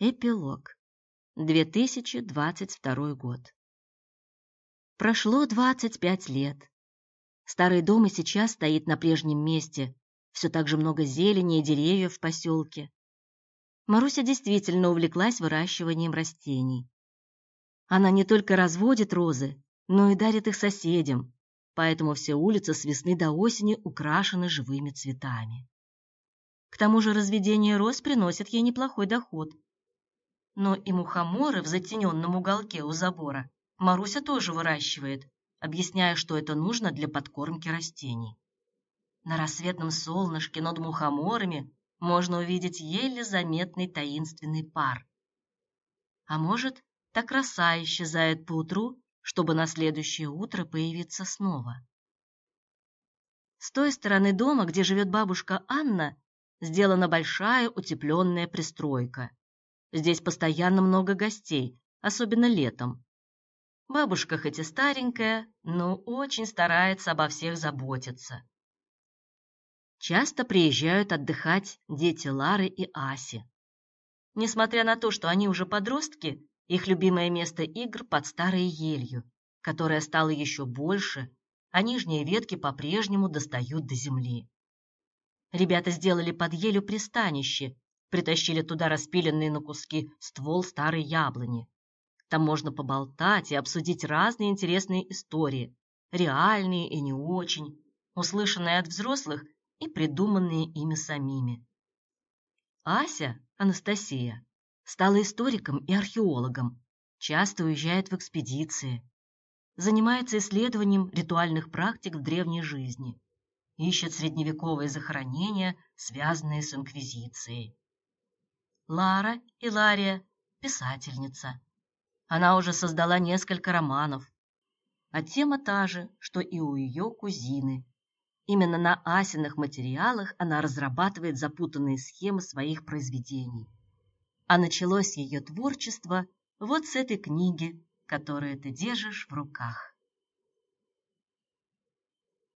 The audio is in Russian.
Эпилог. 2022 год. Прошло 25 лет. Старый дом и сейчас стоит на прежнем месте. Все так же много зелени и деревьев в поселке. Маруся действительно увлеклась выращиванием растений. Она не только разводит розы, но и дарит их соседям, поэтому все улицы с весны до осени украшены живыми цветами. К тому же разведение роз приносит ей неплохой доход – но и мухоморы в затененном уголке у забора Маруся тоже выращивает, объясняя, что это нужно для подкормки растений. На рассветном солнышке над мухоморами можно увидеть еле заметный таинственный пар. А может, так роса исчезает поутру, чтобы на следующее утро появиться снова. С той стороны дома, где живет бабушка Анна, сделана большая утепленная пристройка. Здесь постоянно много гостей, особенно летом. Бабушка хоть и старенькая, но очень старается обо всех заботиться. Часто приезжают отдыхать дети Лары и Аси. Несмотря на то, что они уже подростки, их любимое место игр под старой елью, которая стала еще больше, а нижние ветки по-прежнему достают до земли. Ребята сделали под елью пристанище притащили туда распиленный на куски ствол старой яблони. Там можно поболтать и обсудить разные интересные истории, реальные и не очень, услышанные от взрослых и придуманные ими самими. Ася, Анастасия, стала историком и археологом, часто уезжает в экспедиции, занимается исследованием ритуальных практик в древней жизни, ищет средневековые захоронения, связанные с инквизицией. Лара Илария – писательница. Она уже создала несколько романов. А тема та же, что и у ее кузины. Именно на асиных материалах она разрабатывает запутанные схемы своих произведений. А началось ее творчество вот с этой книги, которую ты держишь в руках.